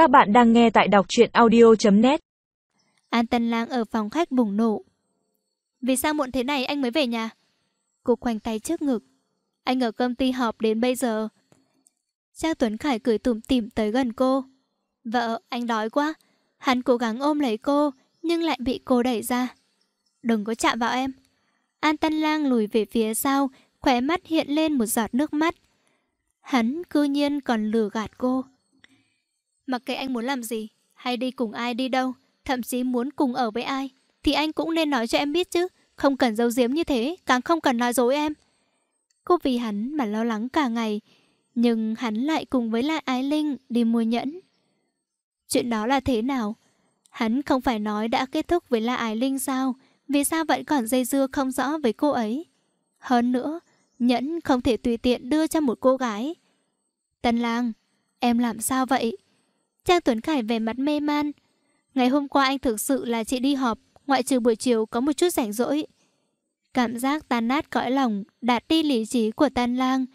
Các bạn đang nghe tại đọc truyện audio.net An Tân Lang ở phòng khách bùng nổ. Vì sao muộn thế này anh mới về nhà? Cô khoanh tay trước ngực. Anh ở công ty họp đến bây giờ. Trang Tuấn Khải cười tủm tỉm tới gần cô. Vợ, anh đói quá. Hắn cố gắng ôm lấy cô, nhưng lại bị cô đẩy ra. Đừng có chạm vào em. An Tân Lang lùi về phía sau, khóe mắt hiện lên một giọt nước mắt. Hắn cư nhiên còn lừa gạt cô. Mặc kệ anh muốn làm gì, hay đi cùng ai đi đâu, thậm chí muốn cùng ở với ai, thì anh cũng nên nói cho em biết chứ. Không cần giấu giếm như thế, càng không cần nói dối em. Cô vì hắn mà lo lắng cả ngày, nhưng hắn lại cùng với lại Ái Linh đi mua nhẫn. Chuyện đó là thế nào? Hắn không phải nói đã kết thúc với La Ái Linh sao? Vì sao vẫn còn dây dưa không rõ với cô ấy? Hơn nữa, nhẫn không thể tùy tiện đưa cho một cô gái. Tân lang, em làm sao vậy? Trang Tuấn Khải về mặt mê man. Ngày hôm qua anh thực sự là chị đi họp, ngoại trừ buổi chiều có một chút rảnh rỗi. Cảm giác tan nát cõi lòng, đạt đi lý trí của Tan Lang,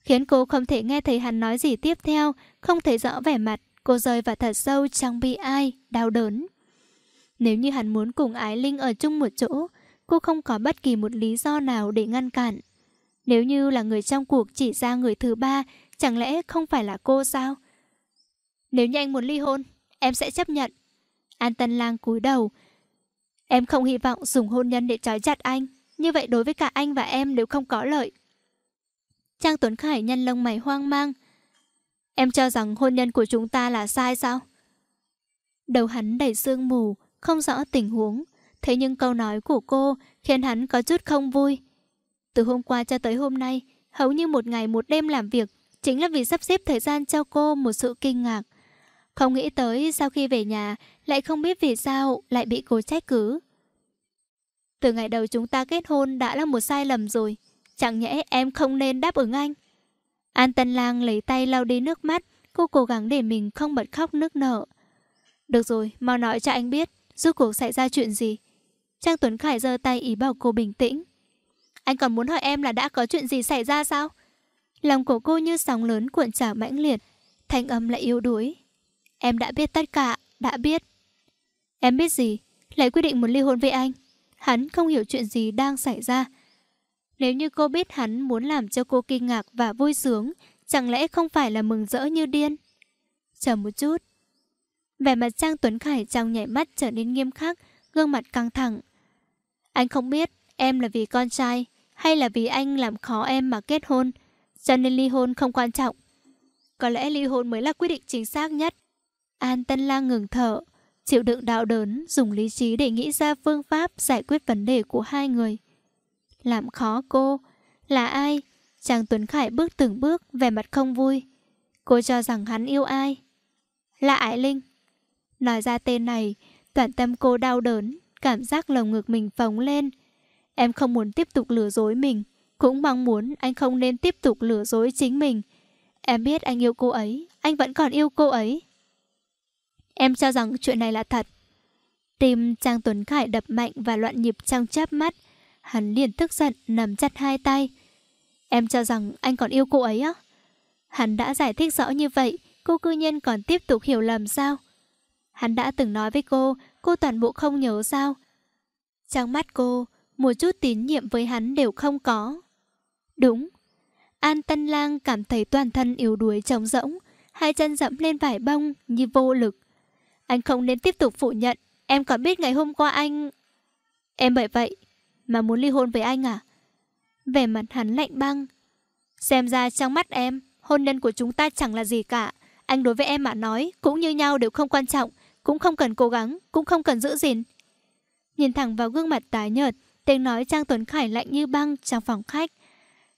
khiến cô không thể nghe thấy hắn nói gì tiếp theo, không thấy rõ vẻ mặt, cô rơi vào thật sâu trong bi ai, đau đớn. Nếu như hắn muốn cùng Ái Linh ở chung một chỗ, cô không có bất kỳ một lý do nào để ngăn cản. Nếu như là người trong cuộc chỉ ra người thứ ba, chẳng lẽ không phải là cô sao? Nếu như anh muốn ly hôn, em sẽ chấp nhận. An Tân Lang cúi đầu. Em không hy vọng dùng hôn nhân để trói chặt anh. Như vậy đối với cả anh và em đều không có lợi. Trang Tuấn Khải nhăn lông mày hoang mang. Em cho rằng hôn nhân của chúng ta là sai sao? Đầu hắn đầy sương mù, không rõ tình huống. Thế nhưng câu nói của cô khiến hắn có chút không vui. Từ hôm qua cho tới hôm nay, hầu như một ngày một đêm làm việc, chính là vì sắp xếp thời gian cho cô một sự kinh ngạc. Không nghĩ tới sau khi về nhà, lại không biết vì sao lại bị cô trách cứ. Từ ngày đầu chúng ta kết hôn đã là một sai lầm rồi. Chẳng nhẽ em không nên đáp ứng anh. An Tân Lang lấy tay lau đi nước mắt, cô cố gắng để mình không bật khóc nước nở. Được rồi, mau nói cho anh biết, rốt cuộc xảy ra chuyện gì. Trang Tuấn Khải giơ tay ý bảo cô bình tĩnh. Anh còn muốn hỏi em là đã có chuyện gì xảy ra sao? Lòng của cô như sóng lớn cuộn trào mãnh liệt, thanh âm lại yếu đuối. Em đã biết tất cả, đã biết. Em biết gì? Lại quyết định muốn ly hôn với anh. Hắn không hiểu chuyện gì đang xảy ra. Nếu như cô biết hắn muốn làm cho cô kinh ngạc và vui sướng, chẳng lẽ không phải là mừng rỡ như điên? Chờ một chút. Vẻ mặt Trang Tuấn Khải trong nhảy mắt trở nên nghiêm khắc, gương mặt căng thẳng. Anh không biết em là vì con trai hay là vì anh làm khó em mà kết hôn, cho nên ly hôn không quan trọng. Có lẽ ly hôn mới là quyết định chính xác nhất. An Tân Lang ngừng thở, chịu đựng đau đớn, dùng lý trí để nghĩ ra phương pháp giải quyết vấn đề của hai người. Làm khó cô, là ai? Chàng Tuấn Khải bước từng bước, vẻ mặt không vui. Cô cho rằng hắn yêu ai? Là Ái Linh. Nói ra tên này, toàn tâm cô đau đớn, cảm giác lồng ngực mình phóng lên. Em không muốn tiếp tục lừa dối mình, cũng mong muốn anh không nên tiếp tục lừa dối chính mình. Em biết anh yêu cô ấy, anh vẫn còn yêu cô ấy. Em cho rằng chuyện này là thật. Tim Trang Tuấn Khải đập mạnh và loạn nhịp trong chớp mắt. Hắn liền tức giận nằm chặt hai tay. Em cho rằng anh còn yêu cô ấy á? Hắn đã giải thích rõ như vậy, cô cư nhiên còn tiếp tục hiểu lầm sao? Hắn đã từng nói với cô, cô toàn bộ không nhớ sao? Trong mắt cô, một chút tín nhiệm với hắn đều không có. Đúng. An Tân Lang cảm thấy toàn thân yếu đuối trống rỗng, hai chân dẫm lên vải bông như vô lực. Anh không nên tiếp tục phủ nhận, em còn biết ngày hôm qua anh... Em bởi vậy mà muốn ly hôn với anh à? Vẻ mặt hắn lạnh băng. Xem ra trong mắt em, hôn nhân của chúng ta chẳng là gì cả. Anh đối với em mà nói, cũng như nhau đều không quan trọng, cũng không cần cố gắng, cũng không cần giữ gìn. Nhìn thẳng vào gương mặt tái nhợt, tiếng nói Trang Tuấn Khải lạnh như băng trong phòng khách.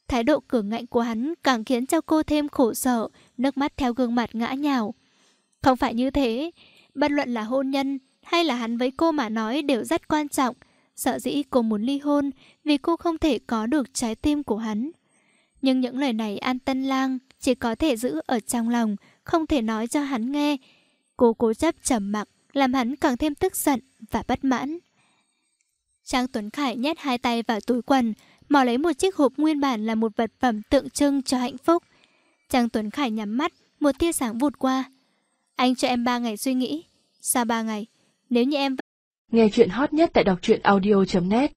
Thái độ cường ngạnh của hắn càng khiến cho cô thêm khổ sở, nước mắt theo gương mặt ngã nhào. Không phải như thế, bất luận là hôn nhân hay là hắn với cô mà nói đều rất quan trọng. Sợ dĩ cô muốn ly hôn vì cô không thể có được trái tim của hắn. Nhưng những lời này An Tân Lang chỉ có thể giữ ở trong lòng, không thể nói cho hắn nghe. Cô cố chấp trầm mặc, làm hắn càng thêm tức giận và bất mãn. Trang Tuấn Khải nhét hai tay vào túi quần, mò lấy một chiếc hộp nguyên bản là một vật phẩm tượng trưng cho hạnh phúc. Trang Tuấn Khải nhắm mắt, một tia sáng vụt qua. Anh cho em ba ngày suy nghĩ. Sao ba ngày? Nếu như em... Nghe chuyện hot nhất tại đọc truyện audio.net